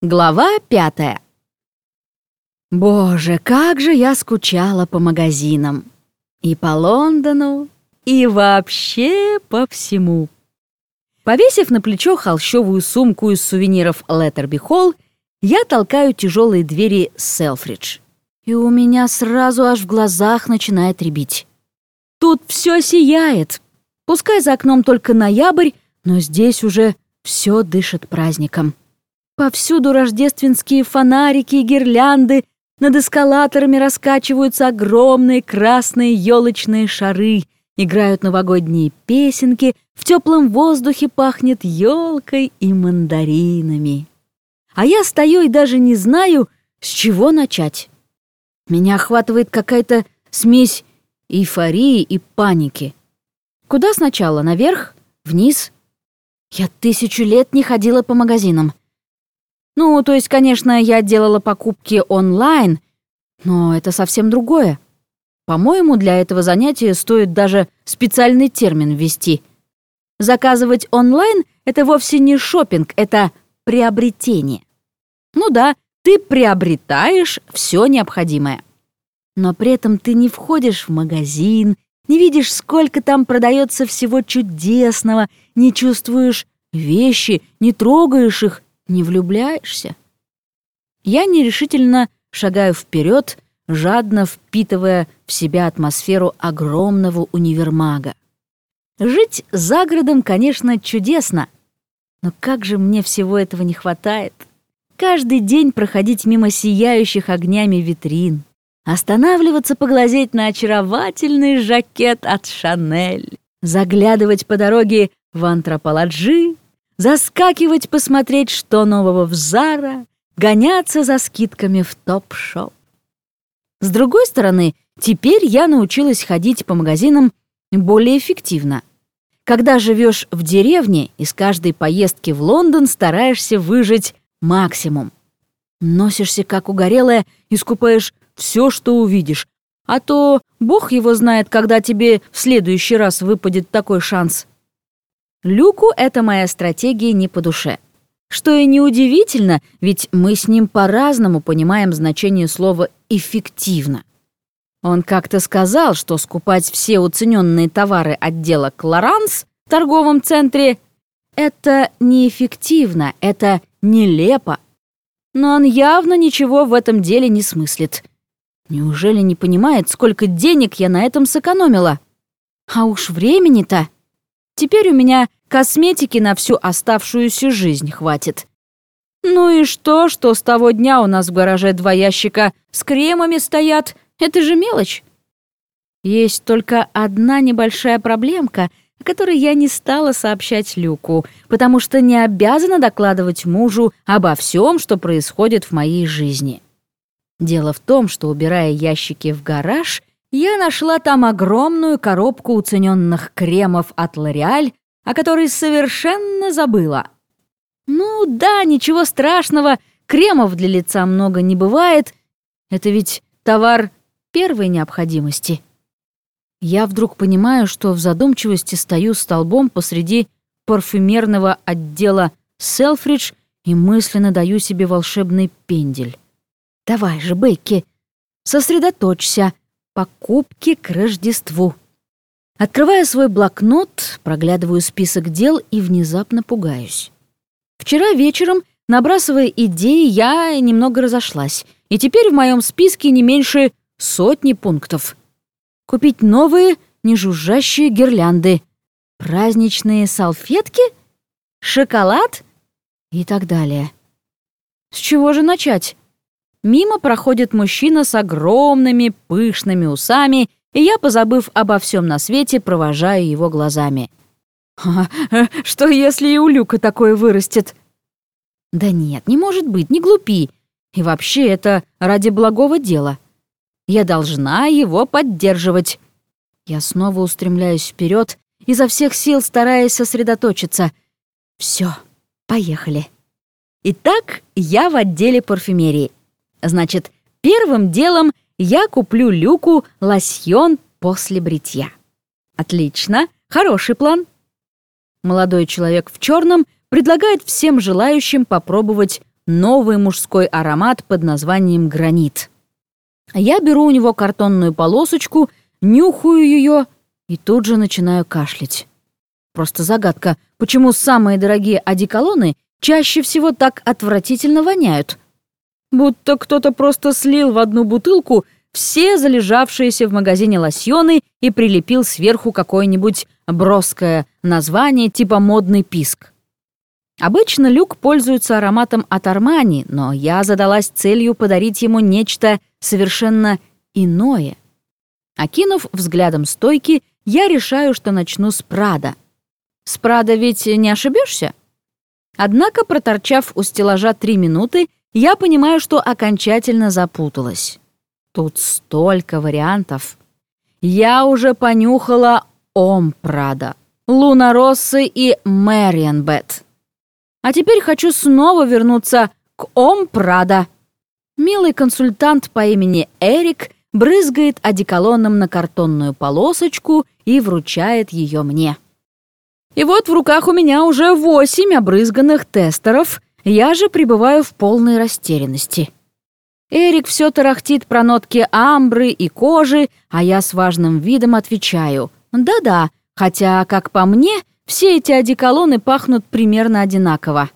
Глава пятая. Боже, как же я скучала по магазинам. И по Лондону, и вообще по всему. Повесив на плечо холщовую сумку из сувениров Letterby Hall, я толкаю тяжелые двери Селфридж. И у меня сразу аж в глазах начинает рябить. Тут все сияет. Пускай за окном только ноябрь, но здесь уже все дышит праздником. Повсюду рождественские фонарики и гирлянды, над эскалаторами раскачиваются огромные красные елочные шары, играют новогодние песенки, в теплом воздухе пахнет елкой и мандаринами. А я стою и даже не знаю, с чего начать. Меня охватывает какая-то смесь эйфории и паники. Куда сначала, наверх, вниз? Я тысячу лет не ходила по магазинам. Ну, то есть, конечно, я делала покупки онлайн, но это совсем другое. По-моему, для этого занятия стоит даже специальный термин ввести. Заказывать онлайн — это вовсе не шопинг, это приобретение. Ну да, ты приобретаешь все необходимое. Но при этом ты не входишь в магазин, не видишь, сколько там продается всего чудесного, не чувствуешь вещи, не трогаешь их не влюбляешься? Я нерешительно шагаю вперед, жадно впитывая в себя атмосферу огромного универмага. Жить за городом, конечно, чудесно, но как же мне всего этого не хватает? Каждый день проходить мимо сияющих огнями витрин, останавливаться поглазеть на очаровательный жакет от Шанель, заглядывать по дороге в антрополоджи, заскакивать посмотреть, что нового в Зара, гоняться за скидками в топ-шоп. С другой стороны, теперь я научилась ходить по магазинам более эффективно. Когда живешь в деревне, из каждой поездки в Лондон стараешься выжить максимум. Носишься как угорелая и скупаешь все, что увидишь. А то бог его знает, когда тебе в следующий раз выпадет такой шанс. Люку эта моя стратегия не по душе. Что и неудивительно, ведь мы с ним по-разному понимаем значение слова «эффективно». Он как-то сказал, что скупать все уцененные товары отдела «Клоранс» в торговом центре — это неэффективно, это нелепо. Но он явно ничего в этом деле не смыслит. Неужели не понимает, сколько денег я на этом сэкономила? А уж времени-то... Теперь у меня косметики на всю оставшуюся жизнь хватит. Ну и что, что с того дня у нас в гараже два ящика с кремами стоят? Это же мелочь. Есть только одна небольшая проблемка, о которой я не стала сообщать Люку, потому что не обязана докладывать мужу обо всем, что происходит в моей жизни. Дело в том, что, убирая ящики в гараж, я нашла там огромную коробку уцененных кремов от L'Oreal, о которой совершенно забыла. Ну да, ничего страшного, кремов для лица много не бывает. Это ведь товар первой необходимости. Я вдруг понимаю, что в задумчивости стою столбом посреди парфюмерного отдела Селфридж и мысленно даю себе волшебный пендель. «Давай же, Бейки, сосредоточься, Покупки к Рождеству. Открывая свой блокнот, проглядываю список дел и внезапно пугаюсь. Вчера вечером, набрасывая идеи, я немного разошлась, и теперь в моем списке не меньше сотни пунктов. Купить новые, нежужжащие гирлянды, праздничные салфетки, шоколад и так далее. С чего же начать? Мимо проходит мужчина с огромными пышными усами, и я, позабыв обо всем на свете, провожаю его глазами. «А, что если и у Люка такое вырастет?» «Да нет, не может быть, не глупи. И вообще это ради благого дела. Я должна его поддерживать». Я снова устремляюсь вперед, изо всех сил стараясь сосредоточиться. Все, поехали. Итак, я в отделе парфюмерии. Значит, первым делом я куплю Люку лосьон после бритья. Отлично, хороший план. Молодой человек в черном предлагает всем желающим попробовать новый мужской аромат под названием «Гранит». Я беру у него картонную полосочку, нюхаю ее и тут же начинаю кашлять. Просто загадка, почему самые дорогие одеколоны чаще всего так отвратительно воняют. Будто кто-то просто слил в одну бутылку все залежавшиеся в магазине лосьоны и прилепил сверху какое-нибудь броское название типа «модный писк». Обычно Люк пользуется ароматом от Армани, но я задалась целью подарить ему нечто совершенно иное. Окинув взглядом стойки, я решаю, что начну с Прада. С Прада ведь не ошибешься? Однако, проторчав у стеллажа три минуты, я понимаю, что окончательно запуталась. Тут столько вариантов. Я уже понюхала Ом Прада, Луна Россы и Мэриан Бет. А теперь хочу снова вернуться к Ом Прада. Милый консультант по имени Эрик брызгает одеколоном на картонную полосочку и вручает ее мне. И вот в руках у меня уже восемь обрызганных тестеров, я же пребываю в полной растерянности. Эрик все тарахтит про нотки амбры и кожи, а я с важным видом отвечаю «да-да», хотя, как по мне, все эти одеколоны пахнут примерно одинаково.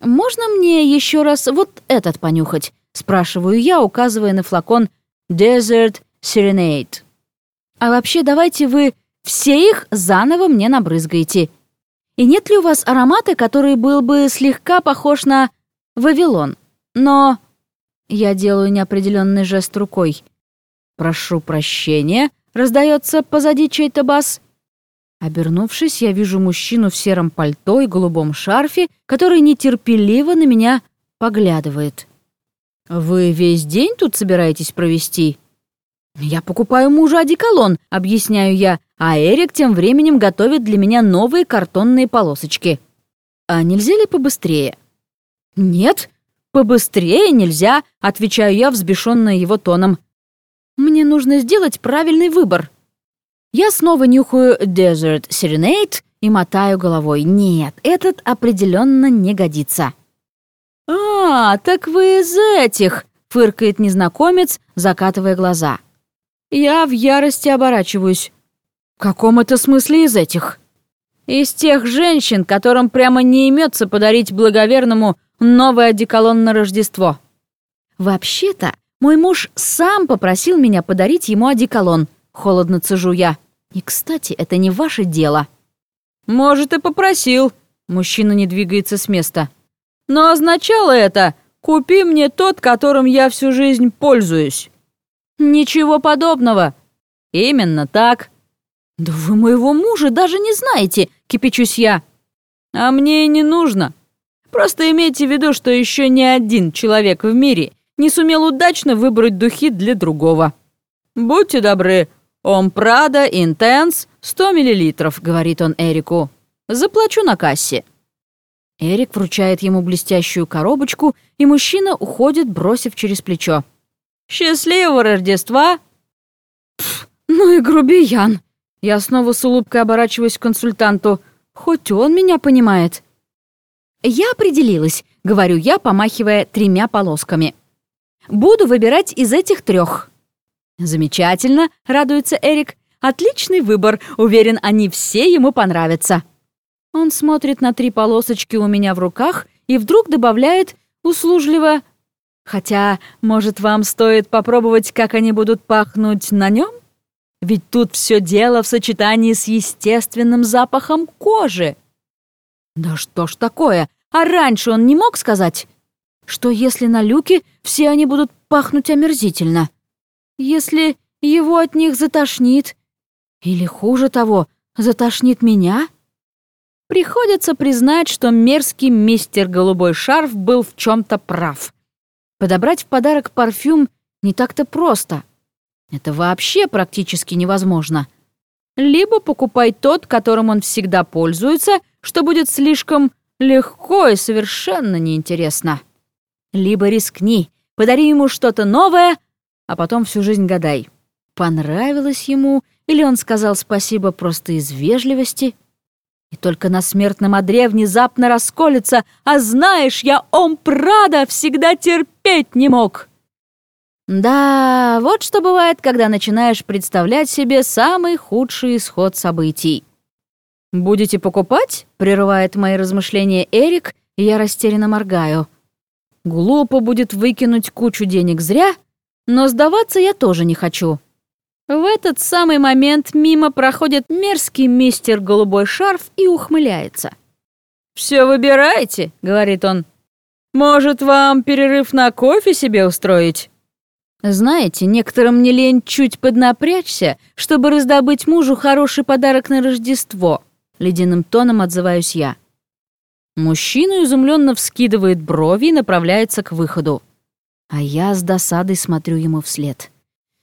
«Можно мне еще раз вот этот понюхать?» — спрашиваю я, указывая на флакон Desert Serenade. «А вообще давайте вы все их заново мне набрызгаете. И нет ли у вас аромата, который был бы слегка похож на Вавилон? Но...» Я делаю неопределенный жест рукой. «Прошу прощения», — раздается позади чей-то бас. Обернувшись, я вижу мужчину в сером пальто и голубом шарфе, который нетерпеливо на меня поглядывает. «Вы весь день тут собираетесь провести?» «Я покупаю мужу одеколон», — объясняю я, а Эрик тем временем готовит для меня новые картонные полосочки. «А нельзя ли побыстрее?» «Нет, побыстрее нельзя», — отвечаю я, взбешенная его тоном. «Мне нужно сделать правильный выбор». Я снова нюхаю Desert Serenade и мотаю головой. Нет, этот определенно не годится. «А, так вы из этих!» — фыркает незнакомец, закатывая глаза. Я в ярости оборачиваюсь. В каком это смысле из этих? Из тех женщин, которым прямо не имется подарить благоверному новый одеколон на Рождество. Вообще-то, мой муж сам попросил меня подарить ему одеколон — Холодно цежу я. И, кстати, это не ваше дело. Может, и попросил. Мужчина не двигается с места. Но означало это «Купи мне тот, которым я всю жизнь пользуюсь». Ничего подобного. Именно так. Да вы моего мужа даже не знаете, кипячусь я. А мне и не нужно. Просто имейте в виду, что еще ни один человек в мире не сумел удачно выбрать духи для другого. Будьте добры, «Ом Прада Интенс 100 миллилитров», — говорит он Эрику. «Заплачу на кассе». Эрик вручает ему блестящую коробочку, и мужчина уходит, бросив через плечо. «Счастливого Рождества!» Пф, ну и грубиян. Я снова с улыбкой оборачиваюсь к консультанту. Хоть он меня понимает. «Я определилась», — говорю я, помахивая тремя полосками. «Буду выбирать из этих трех. «Замечательно», — радуется Эрик. «Отличный выбор. Уверен, они все ему понравятся». Он смотрит на три полосочки у меня в руках и вдруг добавляет услужливо «Хотя, может, вам стоит попробовать, как они будут пахнуть на нем? Ведь тут все дело в сочетании с естественным запахом кожи». «Да что ж такое? А раньше он не мог сказать?» «Что если на люке все они будут пахнуть омерзительно?» Если его от них затошнит? Или хуже того, затошнит меня? Приходится признать, что мерзкий мистер Голубой Шарф был в чем-то прав. Подобрать в подарок парфюм не так-то просто. Это вообще практически невозможно. Либо покупай тот, которым он всегда пользуется, что будет слишком легко и совершенно неинтересно. Либо рискни, подари ему что-то новое, а потом всю жизнь гадай, понравилось ему или он сказал спасибо просто из вежливости — И только на смертном одре внезапно расколется, а знаешь, я Ом Прада всегда терпеть не мог. Да, вот что бывает, когда начинаешь представлять себе самый худший исход событий. «Будете покупать?» — прерывает мои размышления Эрик, и я растерянно моргаю. Глупо будет выкинуть кучу денег зря, но сдаваться я тоже не хочу. В этот самый момент мимо проходит мерзкий мистер Голубой Шарф и ухмыляется. «Все выбирайте», — говорит он. «Может, вам перерыв на кофе себе устроить?» Знаете, некоторым не лень чуть поднапрячься, чтобы раздобыть мужу хороший подарок на Рождество. Ледяным тоном отзываюсь я. Мужчина изумленно вскидывает брови и направляется к выходу. А я с досадой смотрю ему вслед.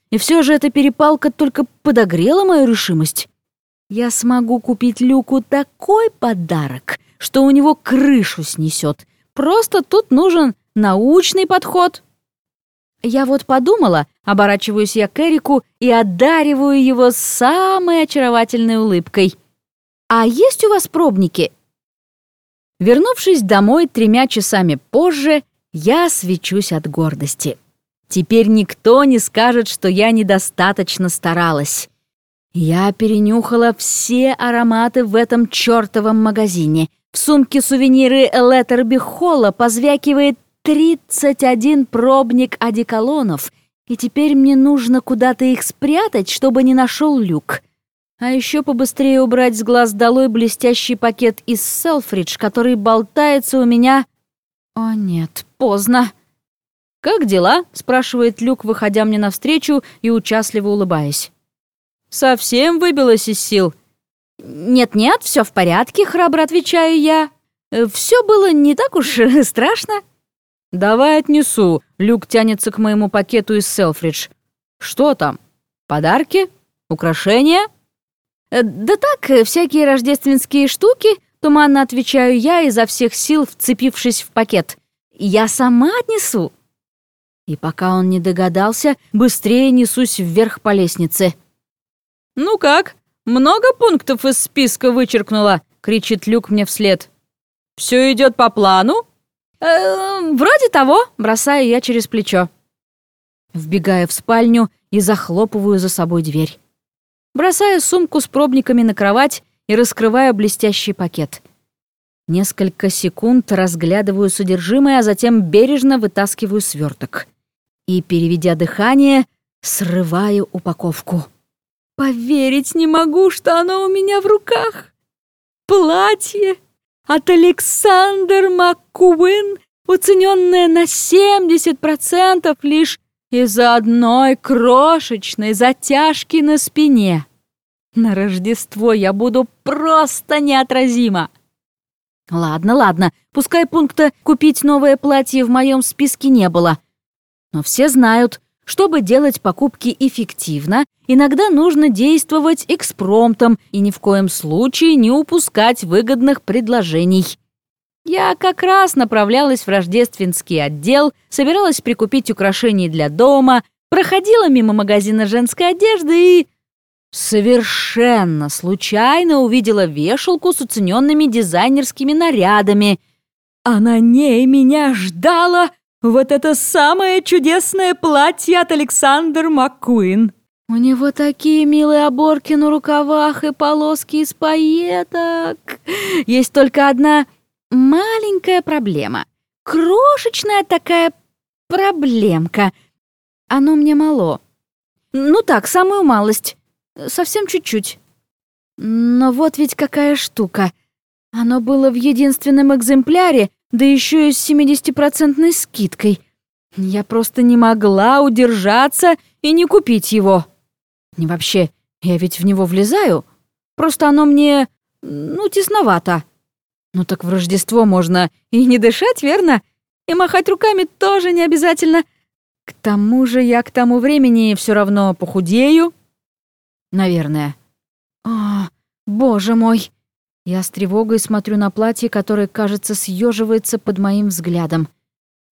И все же эта перепалка только подогрела мою решимость. Я смогу купить Люку такой подарок, что у него крышу снесет. Просто тут нужен научный подход. Я вот подумала, оборачиваюсь я к Эрику и одариваю его самой очаровательной улыбкой. «А есть у вас пробники?» Вернувшись домой тремя часами позже, я свечусь от гордости. Теперь никто не скажет, что я недостаточно старалась. Я перенюхала все ароматы в этом чертовом магазине. В сумке сувениры Леттерби Холла позвякивает 31 пробник одеколонов, и теперь мне нужно куда-то их спрятать, чтобы не нашел люк. А еще побыстрее убрать с глаз долой блестящий пакет из Селфридж, который болтается у меня... О нет, поздно. «Как дела?» — спрашивает Люк, выходя мне навстречу и участливо улыбаясь. «Совсем выбилась из сил?» «Нет-нет, все в порядке», — храбро отвечаю я. «Все было не так уж страшно». «Давай отнесу». Люк тянется к моему пакету из Селфридж. «Что там? Подарки? Украшения?» «Э, «Да так, всякие рождественские штуки», — туманно отвечаю я, изо всех сил вцепившись в пакет. «Я сама отнесу». И пока он не догадался, быстрее несусь вверх по лестнице. «Ну как? Много пунктов из списка вычеркнула?» — кричит Люк мне вслед. «Все идет по плану?» «Э, «Вроде того», — бросаю я через плечо. Вбегаю в спальню и захлопываю за собой дверь. Бросаю сумку с пробниками на кровать и раскрываю блестящий пакет. Несколько секунд разглядываю содержимое, а затем бережно вытаскиваю сверток. И, переведя дыхание, срываю упаковку. Поверить не могу, что оно у меня в руках. Платье от Александр МакКуин, уцененное на 70% лишь из-за одной крошечной затяжки на спине. На Рождество я буду просто неотразима. Ладно, ладно, пускай пункта «купить новое платье» в моем списке не было. Но все знают, чтобы делать покупки эффективно, иногда нужно действовать экспромтом и ни в коем случае не упускать выгодных предложений. Я как раз направлялась в рождественский отдел, собиралась прикупить украшения для дома, проходила мимо магазина женской одежды и... Совершенно случайно увидела вешалку с уцененными дизайнерскими нарядами, а на ней меня ждало вот это самое чудесное платье от Александр Маккуин. У него такие милые оборки на рукавах и полоски из пайеток. Есть только одна маленькая проблема. Крошечная такая проблемка. Оно мне мало. Ну так, самую малость. Совсем чуть-чуть. Но вот ведь какая штука. Оно было в единственном экземпляре, да еще и с 70-процентной скидкой. Я просто не могла удержаться и не купить его. И вообще, я ведь в него влезаю. Просто оно мне, ну, тесновато. Ну так в Рождество можно и не дышать, верно? И махать руками тоже не обязательно. К тому же я к тому времени все равно похудею. Наверное. О, боже мой, я с тревогой смотрю на платье, которое, кажется, съеживается под моим взглядом.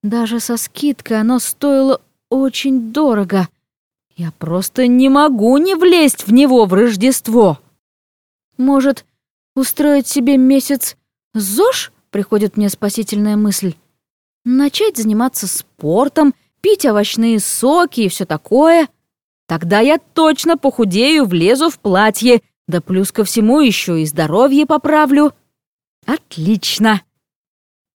Даже со скидкой оно стоило очень дорого. Я просто не могу не влезть в него в Рождество. Может, Устроить себе месяц ЗОЖ, приходит мне спасительная мысль. Начать заниматься спортом, пить овощные соки и все такое. Тогда я точно похудею, влезу в платье, да плюс ко всему еще и здоровье поправлю. Отлично.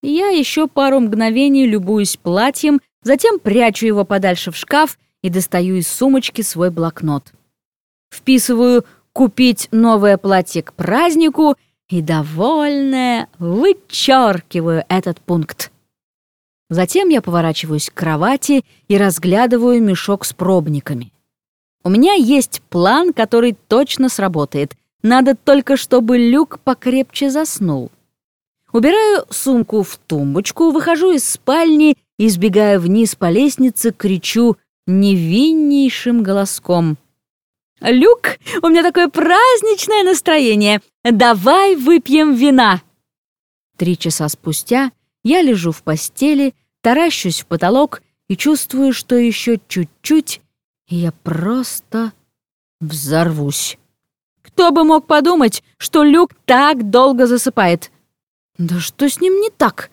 Я еще пару мгновений любуюсь платьем, затем прячу его подальше в шкаф и достаю из сумочки свой блокнот. Вписываю «купить новое платье к празднику» и, довольная, вычеркиваю этот пункт. Затем я поворачиваюсь к кровати и разглядываю мешок с пробниками. У меня есть план, который точно сработает. Надо только, чтобы Люк покрепче заснул. Убираю сумку в тумбочку, выхожу из спальни и, сбегая вниз по лестнице, кричу невиннейшим голоском. «Люк, у меня такое праздничное настроение! Давай выпьем вина!» Три часа спустя я лежу в постели, таращусь в потолок и чувствую, что еще чуть-чуть, и я просто взорвусь. Кто бы мог подумать, что Люк так долго засыпает? Да что с ним не так?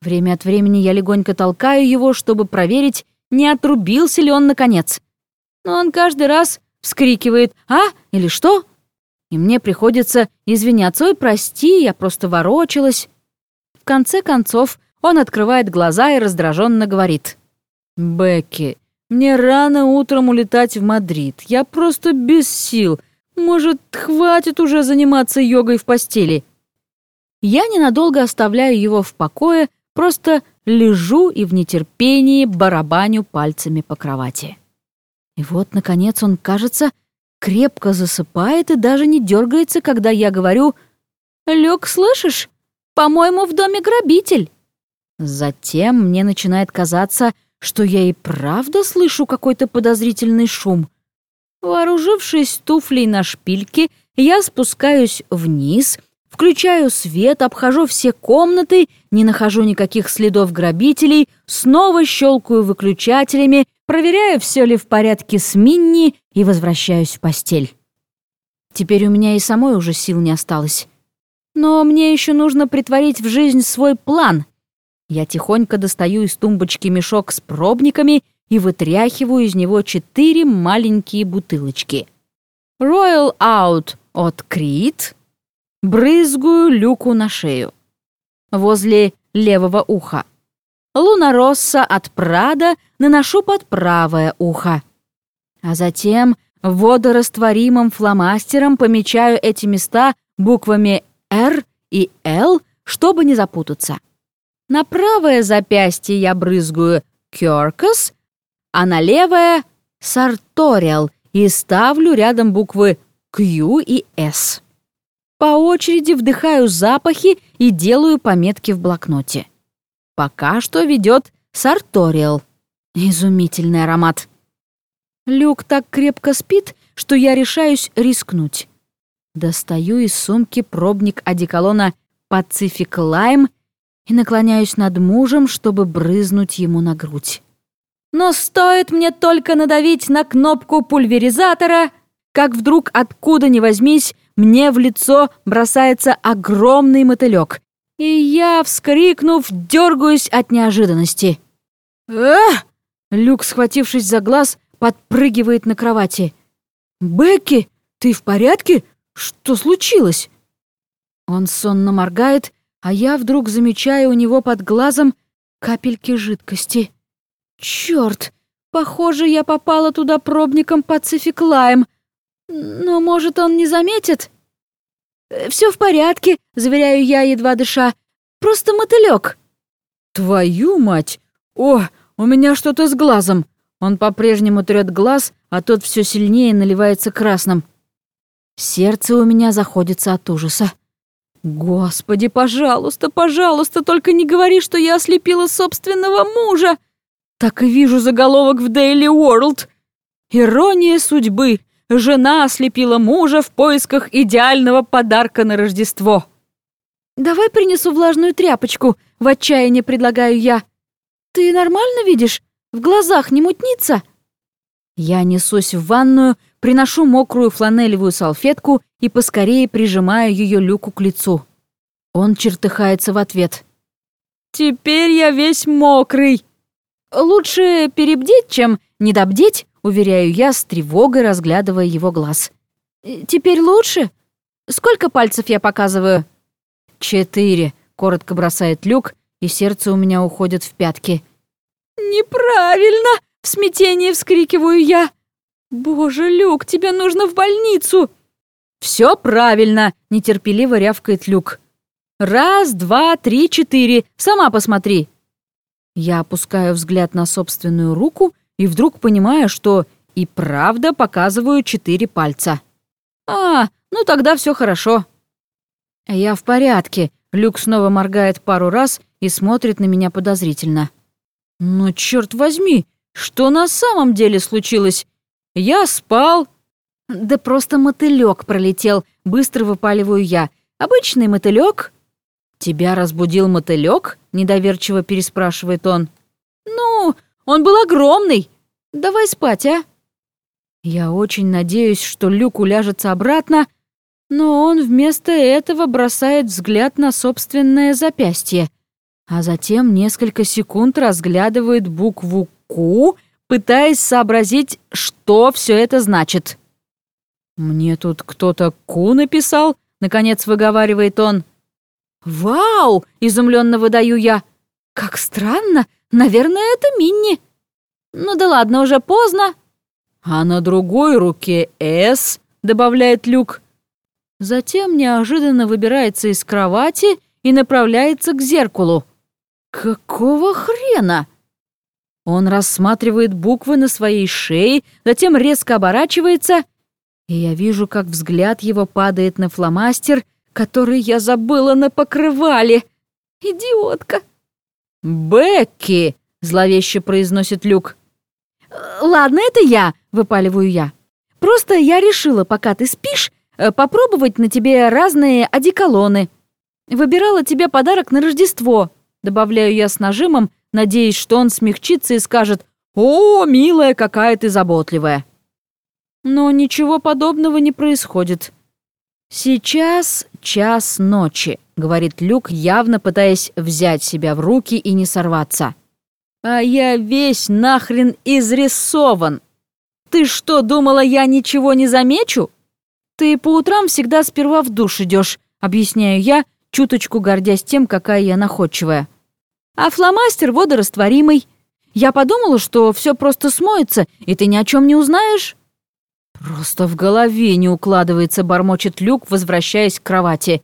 Время от времени я легонько толкаю его, чтобы проверить, не отрубился ли он наконец. Но он каждый раз вскрикивает «А?» или «Что?» И мне приходится извиняться «Ой, прости, я просто ворочалась». В конце концов, он открывает глаза и раздраженно говорит «Бекки, мне рано утром улетать в Мадрид. Я просто без сил. Может, хватит уже заниматься йогой в постели?» Я ненадолго оставляю его в покое, просто лежу и в нетерпении барабаню пальцами по кровати. И вот, наконец, он, кажется, крепко засыпает и даже не дергается, когда я говорю «Лёг, слышишь? По-моему, в доме грабитель». Затем мне начинает казаться, что я и правда слышу какой-то подозрительный шум. Вооружившись туфлей на шпильке, я спускаюсь вниз — Включаю свет, обхожу все комнаты, не нахожу никаких следов грабителей, снова щелкаю выключателями, проверяю, все ли в порядке с Минни и возвращаюсь в постель. Теперь у меня и самой уже сил не осталось. Но мне еще нужно притворить в жизнь свой план. Я тихонько достаю из тумбочки мешок с пробниками и вытряхиваю из него четыре маленькие бутылочки. Royal Out от Крит, брызгаю люку на шею. Возле левого уха. Лунаросса от Прада наношу под правое ухо. А затем водорастворимым фломастером помечаю эти места буквами «Р» и «Л», чтобы не запутаться. На правое запястье я брызгаю «Кёркас», а на левое — «Сарториал» и ставлю рядом буквы «Q» и «S». По очереди вдыхаю запахи и делаю пометки в блокноте. Пока что ведет Сарториал. Изумительный аромат. Люк так крепко спит, что я решаюсь рискнуть. Достаю из сумки пробник одеколона Pacific Lime и наклоняюсь над мужем, чтобы брызнуть ему на грудь. Но стоит мне только надавить на кнопку пульверизатора, как вдруг откуда ни возьмись мне в лицо бросается огромный мотылек, и я, вскрикнув, дергаюсь от неожиданности. «Эх!» Люк, схватившись за глаз, подпрыгивает на кровати. «Бекки, ты в порядке? Что случилось?» Он сонно моргает, а я вдруг замечаю у него под глазом капельки жидкости. «Чёрт! Похоже, я попала туда пробником Lime. Но, может, он не заметит? Э, Все в порядке, заверяю я, едва дыша. Просто мотылек. Твою мать! О, у меня что-то с глазом. Он по-прежнему трет глаз, а тот все сильнее наливается красным. Сердце у меня заходится от ужаса. Господи, пожалуйста, пожалуйста, только не говори, что я ослепила собственного мужа. Так и вижу заголовок в Daily World. Ирония судьбы. Жена ослепила мужа в поисках идеального подарка на Рождество. «Давай принесу влажную тряпочку», — в отчаянии предлагаю я. «Ты нормально видишь? В глазах не мутнится?» Я несусь в ванную, приношу мокрую фланелевую салфетку и поскорее прижимаю ее Люку к лицу. Он чертыхается в ответ. «Теперь я весь мокрый!» «Лучше перебдеть, чем недобдеть», — уверяю я с тревогой, разглядывая его глаз. «Э, «Теперь лучше? Сколько пальцев я показываю?» «Четыре», — коротко бросает Люк, и сердце у меня уходит в пятки. «Неправильно!» — в смятении вскрикиваю я. «Боже, Люк, тебе нужно в больницу!» «Все правильно!» — нетерпеливо рявкает Люк. «Раз, два, три, четыре. Сама посмотри!» Я опускаю взгляд на собственную руку и вдруг понимаю, что и правда показываю четыре пальца. «А, ну тогда все хорошо». «Я в порядке», — Люк снова моргает пару раз и смотрит на меня подозрительно. «Но черт возьми, что на самом деле случилось? Я спал». «Да просто мотылек пролетел», — быстро выпаливаю я. «Обычный мотылек. «Тебя разбудил мотылек? недоверчиво переспрашивает он. «Ну, он был огромный. Давай спать, а?» Я очень надеюсь, что Люк уляжется обратно, но он вместо этого бросает взгляд на собственное запястье, а затем несколько секунд разглядывает букву «Ку», пытаясь сообразить, что все это значит. «Мне тут кто-то «Ку» написал», — наконец выговаривает он. «Вау!» — изумленно выдаю я. «Как странно! Наверное, это Минни». «Ну да ладно, уже поздно». «А на другой руке «С», — добавляет Люк. Затем неожиданно выбирается из кровати и направляется к зеркалу. «Какого хрена?» Он рассматривает буквы на своей шее, затем резко оборачивается, и я вижу, как взгляд его падает на фломастер, который я забыла на покрывале. Идиотка!» «Бекки!» — зловеще произносит Люк. «Ладно, это я», — выпаливаю я. «Просто я решила, пока ты спишь, э, попробовать на тебе разные одеколоны. Выбирала тебе подарок на Рождество», — добавляю я с нажимом, надеясь, что он смягчится и скажет «О, милая, какая ты заботливая». Но ничего подобного не происходит. «Сейчас час ночи», — говорит Люк, явно пытаясь взять себя в руки и не сорваться. «А я весь нахрен изрисован. Ты что, думала, я ничего не замечу? Ты по утрам всегда сперва в душ идешь, объясняю я, чуточку гордясь тем, какая я находчивая. А фломастер водорастворимый. Я подумала, что все просто смоется, и ты ни о чем не узнаешь. «Просто в голове не укладывается», — бормочет Люк, возвращаясь к кровати.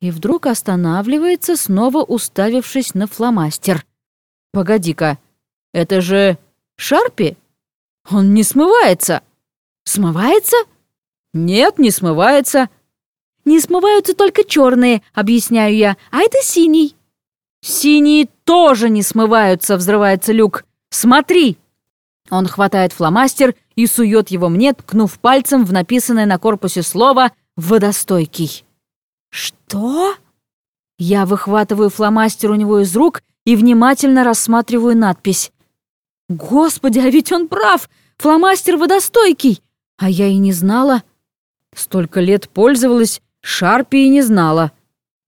И вдруг останавливается, снова уставившись на фломастер. «Погоди-ка, это же Шарпи? Он не смывается!» «Смывается?» «Нет, не смывается». «Не смываются только черные», — объясняю я, «а это синий». «Синие тоже не смываются», — взрывается Люк. «Смотри!» Он хватает фломастер и сует его мне, ткнув пальцем в написанное на корпусе слово «водостойкий». «Что?» Я выхватываю фломастер у него из рук и внимательно рассматриваю надпись. «Господи, а ведь он прав! Фломастер водостойкий! А я и не знала. Столько лет пользовалась, Шарпи и не знала.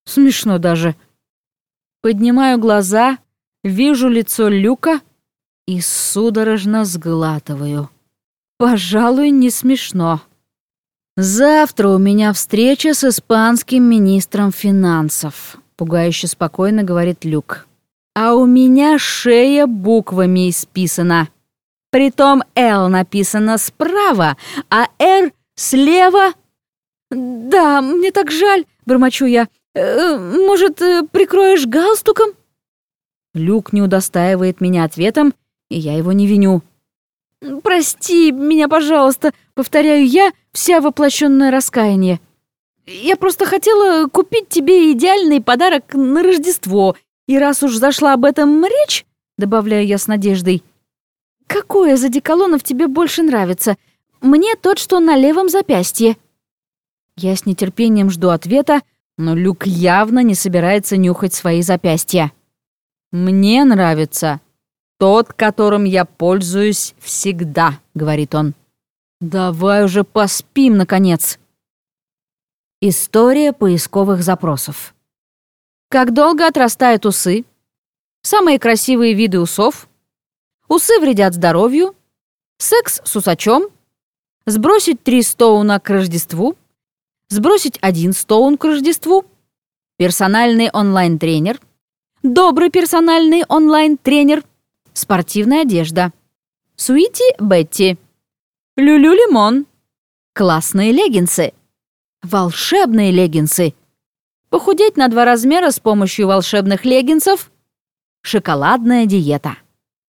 Смешно даже. Поднимаю глаза, вижу лицо Люка — и судорожно сглатываю. Пожалуй, не смешно. Завтра у меня встреча с испанским министром финансов, пугающе спокойно говорит Люк. А у меня шея буквами исписана. Притом «Л» написано справа, а «Р» слева. «Да, мне так жаль», — бормочу я. «Э, «Может, э, прикроешь галстуком?» Люк не удостаивает меня ответом и я его не виню. «Прости меня, пожалуйста», — повторяю я, вся воплощенное раскаяние. «Я просто хотела купить тебе идеальный подарок на Рождество, и раз уж зашла об этом речь», — добавляю я с надеждой, «какой из одеколонов тебе больше нравится? Мне тот, что на левом запястье». Я с нетерпением жду ответа, но Люк явно не собирается нюхать свои запястья. «Мне нравится тот, которым я пользуюсь всегда», — говорит он. Давай уже поспим, наконец. История поисковых запросов. Как долго отрастают усы? Самые красивые виды усов? Усы вредят здоровью? Секс с усачом? Сбросить три стоуна к Рождеству? Сбросить один стоун к Рождеству? Персональный онлайн-тренер? Добрый персональный онлайн-тренер? Спортивная одежда? Суити Бетти? Люлю-лимон? Классные леггинсы? Волшебные леггинсы? Похудеть на два размера с помощью волшебных леггинсов? Шоколадная диета.